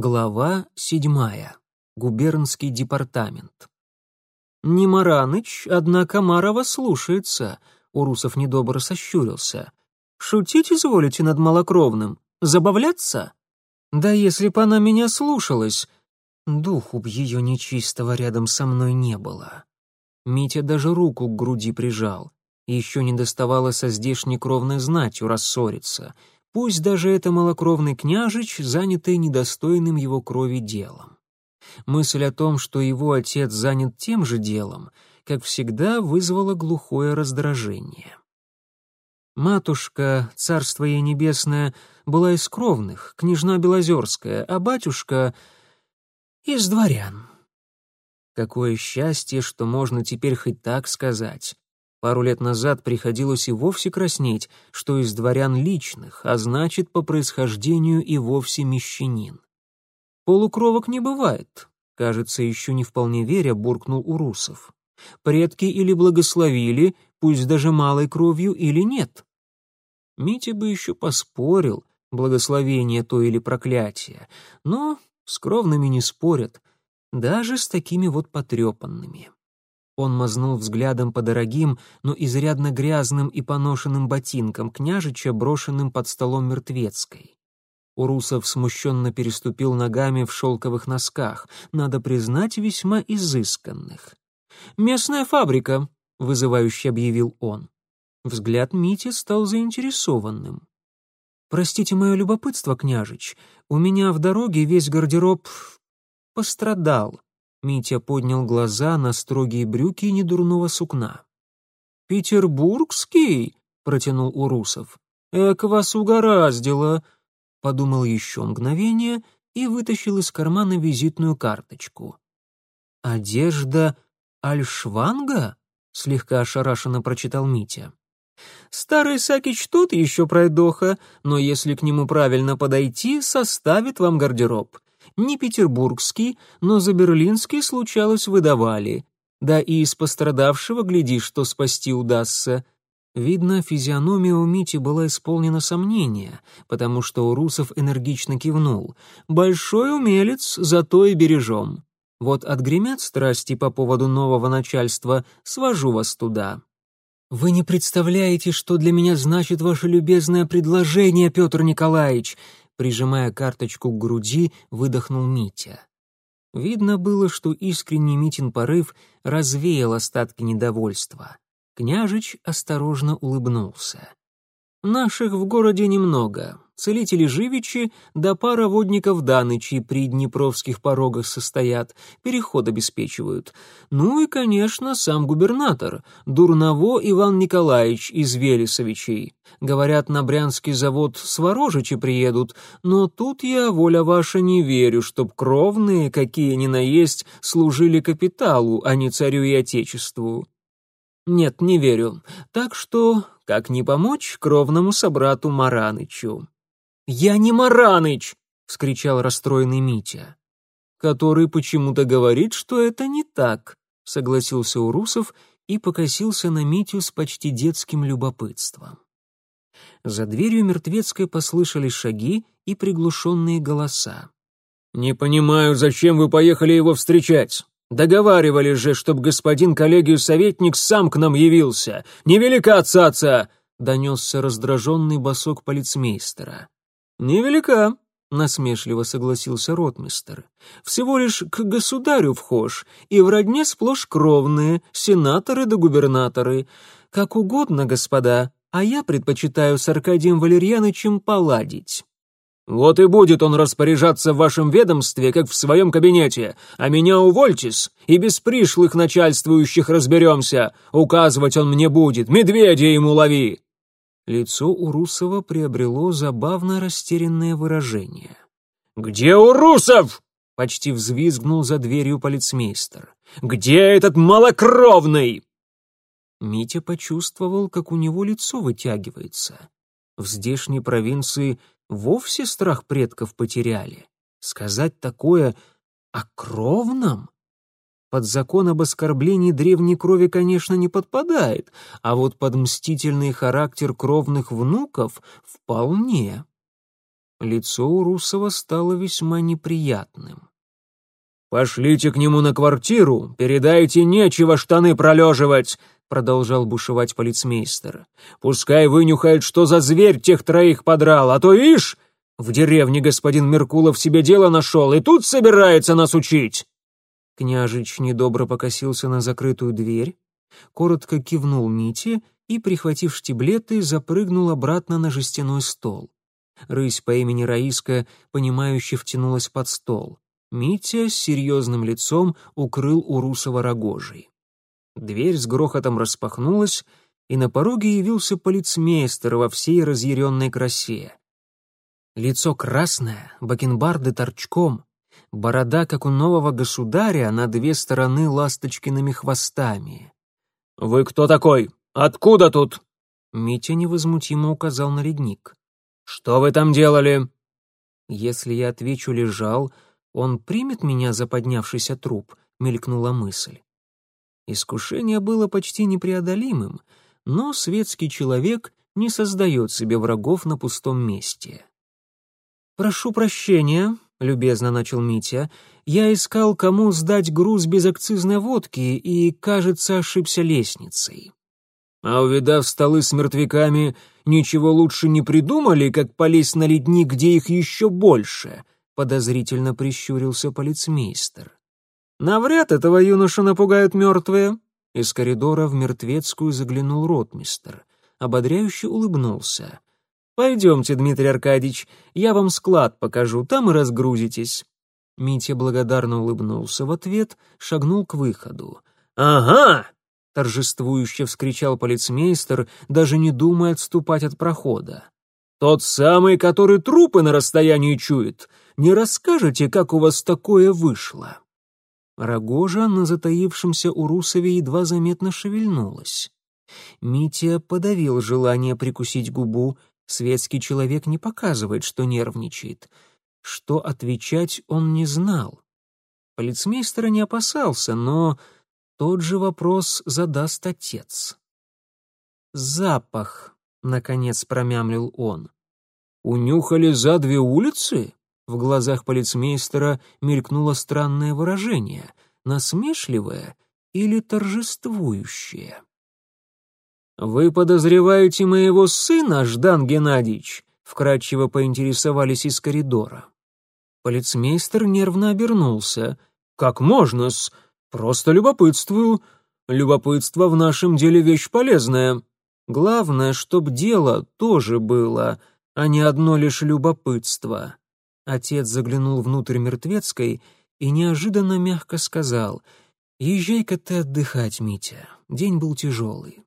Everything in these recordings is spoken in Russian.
Глава седьмая. Губернский департамент. «Не Мараныч, однако Марова слушается», — Урусов недобро сощурился. «Шутить изволите над малокровным? Забавляться?» «Да если б она меня слушалась!» Духу б ее нечистого рядом со мной не было. Митя даже руку к груди прижал. Еще не доставало со здешней кровной знатью рассориться — Пусть даже это малокровный княжич, занятый недостойным его крови делом. Мысль о том, что его отец занят тем же делом, как всегда вызвала глухое раздражение. Матушка, царство ей небесное, была из кровных, княжна Белозерская, а батюшка — из дворян. Какое счастье, что можно теперь хоть так сказать. Пару лет назад приходилось и вовсе краснеть, что из дворян личных, а значит, по происхождению и вовсе мещанин. Полукровок не бывает, кажется, еще не вполне веря, буркнул Урусов. Предки или благословили, пусть даже малой кровью, или нет. Митя бы еще поспорил, благословение то или проклятие, но с кровными не спорят, даже с такими вот потрепанными. Он мазнул взглядом по дорогим, но изрядно грязным и поношенным ботинкам княжича, брошенным под столом мертвецкой. Урусов смущенно переступил ногами в шелковых носках, надо признать, весьма изысканных. «Местная фабрика», — вызывающе объявил он. Взгляд Мити стал заинтересованным. «Простите мое любопытство, княжич, у меня в дороге весь гардероб пострадал», Митя поднял глаза на строгие брюки недурного сукна. «Петербургский?» — протянул Урусов. «Эк, вас угораздило!» — подумал еще мгновение и вытащил из кармана визитную карточку. «Одежда Альшванга?» — слегка ошарашенно прочитал Митя. «Старый Сакич тот еще пройдоха, но если к нему правильно подойти, составит вам гардероб не петербургский, но за берлинский случалось выдавали. Да и из пострадавшего, гляди, что спасти удастся. Видно, физиономия у Мити была исполнена сомнения, потому что Урусов энергично кивнул. «Большой умелец, зато и бережем. Вот отгремят страсти по поводу нового начальства, свожу вас туда». «Вы не представляете, что для меня значит ваше любезное предложение, Петр Николаевич!» Прижимая карточку к груди, выдохнул Митя. Видно было, что искренний Митин порыв развеял остатки недовольства. Княжич осторожно улыбнулся. «Наших в городе немного целители Живичи да пара водников Данычи при Днепровских порогах состоят, переход обеспечивают. Ну и, конечно, сам губернатор, Дурново Иван Николаевич из Велесовичей. Говорят, на Брянский завод Сворожичи приедут, но тут я, воля ваша, не верю, чтоб кровные, какие ни на есть, служили капиталу, а не царю и отечеству. Нет, не верю. Так что, как не помочь кровному собрату Маранычу? «Я не Мараныч!» — вскричал расстроенный Митя. «Который почему-то говорит, что это не так», — согласился Урусов и покосился на Митю с почти детским любопытством. За дверью мертвецкой послышались шаги и приглушенные голоса. «Не понимаю, зачем вы поехали его встречать? Договаривались же, чтоб господин коллегию-советник сам к нам явился. Невелика цаца!» — донесся раздраженный босок полицмейстера. «Невелика», — насмешливо согласился ротмистер. «Всего лишь к государю вхож, и в родне сплошь кровные, сенаторы да губернаторы. Как угодно, господа, а я предпочитаю с Аркадием Валерьянычем поладить». «Вот и будет он распоряжаться в вашем ведомстве, как в своем кабинете, а меня увольтесь, и без пришлых начальствующих разберемся. Указывать он мне будет, медведя ему лови!» Лицо Урусова приобрело забавно растерянное выражение. «Где Урусов?» — почти взвизгнул за дверью полицмейстер. «Где этот малокровный?» Митя почувствовал, как у него лицо вытягивается. В здешней провинции вовсе страх предков потеряли. Сказать такое о кровном? Под закон об оскорблении древней крови, конечно, не подпадает, а вот под мстительный характер кровных внуков вполне. Лицо у Русова стало весьма неприятным. «Пошлите к нему на квартиру, передайте, нечего штаны пролеживать», — продолжал бушевать полицмейстер. «Пускай вынюхает, что за зверь тех троих подрал, а то, ишь, в деревне господин Меркулов себе дело нашел и тут собирается нас учить». Княжич недобро покосился на закрытую дверь, коротко кивнул Мите и, прихватив штиблеты, запрыгнул обратно на жестяной стол. Рысь по имени Раиска, понимающе втянулась под стол. Митя с серьезным лицом укрыл Урусова рогожей. Дверь с грохотом распахнулась, и на пороге явился полицмейстер во всей разъяренной красе. Лицо красное, бакенбарды торчком, борода, как у нового государя, на две стороны ласточкиными хвостами. «Вы кто такой? Откуда тут?» Митя невозмутимо указал на ледник. «Что вы там делали?» «Если я отвечу «лежал», он примет меня за поднявшийся труп», — мелькнула мысль. Искушение было почти непреодолимым, но светский человек не создает себе врагов на пустом месте. «Прошу прощения», — любезно начал Митя, — «я искал, кому сдать груз без акцизной водки и, кажется, ошибся лестницей». «А увидав столы с мертвяками, ничего лучше не придумали, как полезть на ледник, где их еще больше?» — подозрительно прищурился полицмейстер. «Навряд этого юношу напугают мертвые». Из коридора в мертвецкую заглянул ротмистер. Ободряюще улыбнулся. «Пойдемте, Дмитрий Аркадьевич, я вам склад покажу, там и разгрузитесь». Митя благодарно улыбнулся в ответ, шагнул к выходу. «Ага!» — торжествующе вскричал полицмейстер, даже не думая отступать от прохода. «Тот самый, который трупы на расстоянии чует. Не расскажете, как у вас такое вышло?» Рогожа на затаившемся у Русове едва заметно шевельнулась. Митя подавил желание прикусить губу, Светский человек не показывает, что нервничает. Что отвечать он не знал. Полицмейстера не опасался, но тот же вопрос задаст отец. «Запах», — наконец промямлил он. «Унюхали за две улицы?» В глазах полицмейстера мелькнуло странное выражение, насмешливое или торжествующее. «Вы подозреваете моего сына, Ждан Геннадьевич?» — вкратчиво поинтересовались из коридора. Полицмейстер нервно обернулся. «Как можно-с? Просто любопытствую. Любопытство в нашем деле вещь полезная. Главное, чтоб дело тоже было, а не одно лишь любопытство». Отец заглянул внутрь мертвецкой и неожиданно мягко сказал, «Езжай-ка ты отдыхать, Митя. День был тяжелый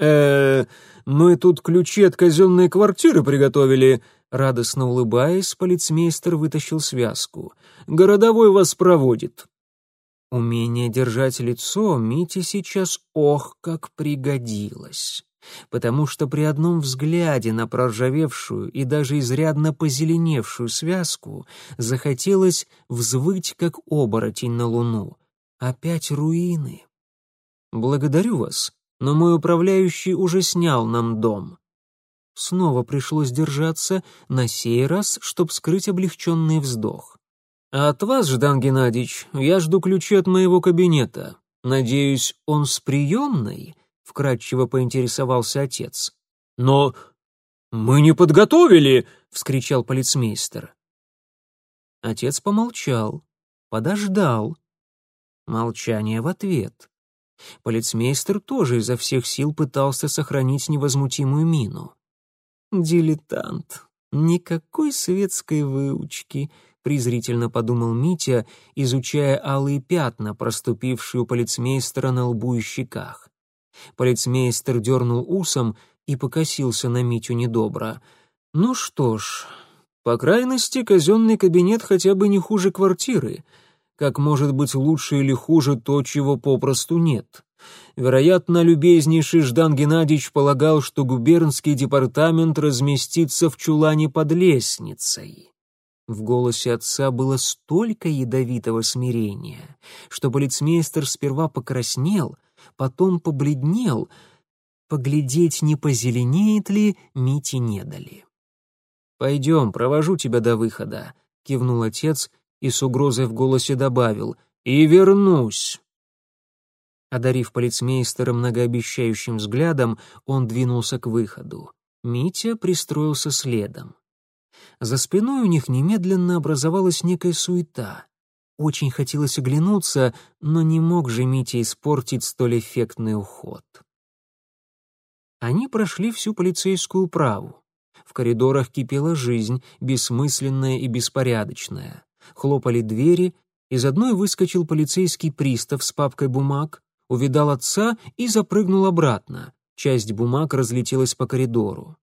э мы тут ключи от казенной квартиры приготовили», радостно улыбаясь, полицмейстер вытащил связку. «Городовой вас проводит». Умение держать лицо Мите сейчас ох как пригодилось, потому что при одном взгляде на проржавевшую и даже изрядно позеленевшую связку захотелось взвыть, как оборотень на луну. Опять руины. «Благодарю вас», но мой управляющий уже снял нам дом. Снова пришлось держаться, на сей раз, чтоб скрыть облегченный вздох. А от вас, Ждан Геннадьевич, я жду ключи от моего кабинета. Надеюсь, он с приемной? Вкратчиво поинтересовался отец. Но мы не подготовили, вскричал полицмейстер. Отец помолчал, подождал. Молчание в ответ. Полицмейстер тоже изо всех сил пытался сохранить невозмутимую мину. «Дилетант. Никакой светской выучки», — презрительно подумал Митя, изучая алые пятна, проступившие у полицмейстера на лбу и щеках. Полицмейстер дернул усом и покосился на Митю недобро. «Ну что ж, по крайности, казенный кабинет хотя бы не хуже квартиры как может быть лучше или хуже то, чего попросту нет. Вероятно, любезнейший Ждан Геннадьевич полагал, что губернский департамент разместится в чулане под лестницей. В голосе отца было столько ядовитого смирения, что полицмейстер сперва покраснел, потом побледнел. Поглядеть, не позеленеет ли, Мите не дали. «Пойдем, провожу тебя до выхода», — кивнул отец и с угрозой в голосе добавил «И вернусь». Одарив полицмейстера многообещающим взглядом, он двинулся к выходу. Митя пристроился следом. За спиной у них немедленно образовалась некая суета. Очень хотелось оглянуться, но не мог же Митя испортить столь эффектный уход. Они прошли всю полицейскую управу. В коридорах кипела жизнь, бессмысленная и беспорядочная. Хлопали двери, из одной выскочил полицейский пристав с папкой бумаг, увидал отца и запрыгнул обратно. Часть бумаг разлетелась по коридору.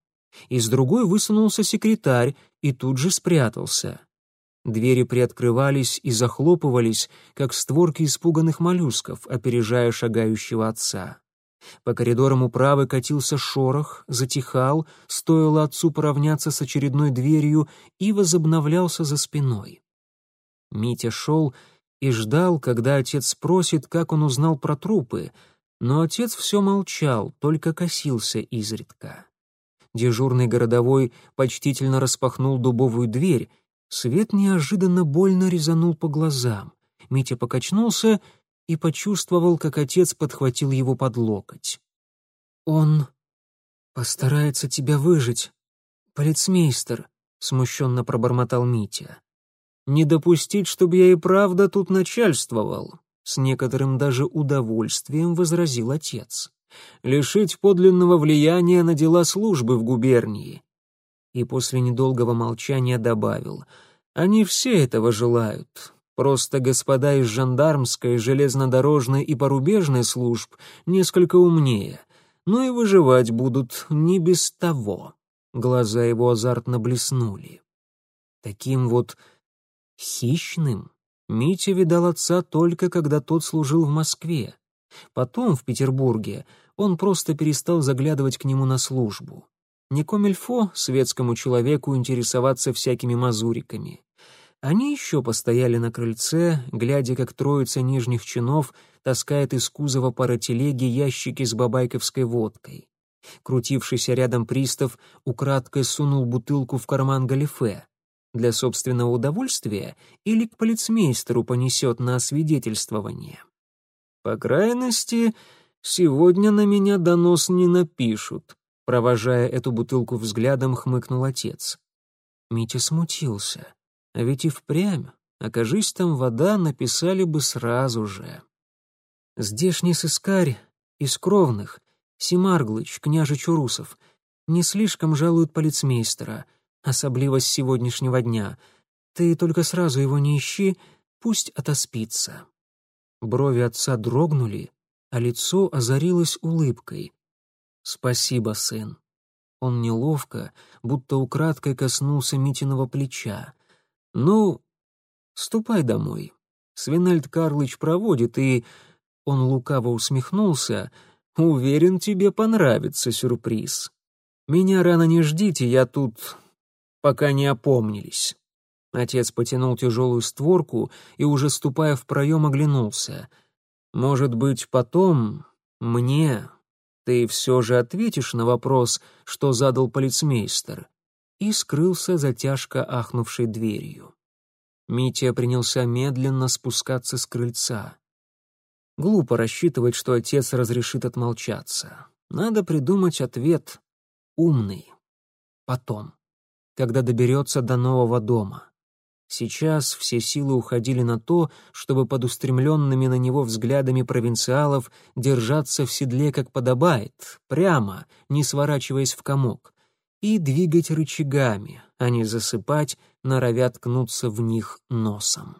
Из другой высунулся секретарь и тут же спрятался. Двери приоткрывались и захлопывались, как створки испуганных моллюсков, опережая шагающего отца. По коридорам управы катился шорох, затихал, стоило отцу поравняться с очередной дверью и возобновлялся за спиной. Митя шел и ждал, когда отец спросит, как он узнал про трупы, но отец все молчал, только косился изредка. Дежурный городовой почтительно распахнул дубовую дверь, свет неожиданно больно резанул по глазам. Митя покачнулся и почувствовал, как отец подхватил его под локоть. «Он постарается тебя выжить, полицмейстер», — смущенно пробормотал Митя. «Не допустить, чтобы я и правда тут начальствовал», — с некоторым даже удовольствием возразил отец. «Лишить подлинного влияния на дела службы в губернии». И после недолгого молчания добавил, «Они все этого желают, Просто господа из жандармской, железнодорожной и порубежной служб несколько умнее, но и выживать будут не без того. Глаза его азартно блеснули. Таким вот хищным Митя видал отца только когда тот служил в Москве. Потом, в Петербурге, он просто перестал заглядывать к нему на службу. Не комильфо светскому человеку интересоваться всякими мазуриками. Они еще постояли на крыльце, глядя, как троица нижних чинов таскает из кузова паротелеги ящики с бабайковской водкой. Крутившийся рядом пристав украдкой сунул бутылку в карман галифе. Для собственного удовольствия или к полицмейстеру понесет на освидетельствование. По крайности, сегодня на меня донос не напишут, провожая эту бутылку взглядом, хмыкнул отец. Митя смутился. А ведь и впрямь, окажись там вода, написали бы сразу же. Здешний сыскарь из кровных, Симарглыч, княжич Урусов, не слишком жалует полицмейстера, особливо с сегодняшнего дня. Ты только сразу его не ищи, пусть отоспится. Брови отца дрогнули, а лицо озарилось улыбкой. «Спасибо, сын». Он неловко, будто украдкой коснулся Митиного плеча. «Ну, ступай домой. Свинельд Карлыч проводит, и...» Он лукаво усмехнулся. «Уверен, тебе понравится сюрприз. Меня рано не ждите, я тут... пока не опомнились». Отец потянул тяжелую створку и, уже ступая в проем, оглянулся. «Может быть, потом мне ты все же ответишь на вопрос, что задал полицмейстер?» и скрылся за тяжко ахнувшей дверью. Митя принялся медленно спускаться с крыльца. Глупо рассчитывать, что отец разрешит отмолчаться. Надо придумать ответ. Умный. Потом. Когда доберется до нового дома. Сейчас все силы уходили на то, чтобы под устремленными на него взглядами провинциалов держаться в седле как подобает, прямо, не сворачиваясь в комок и двигать рычагами, а не засыпать, норовя ткнуться в них носом.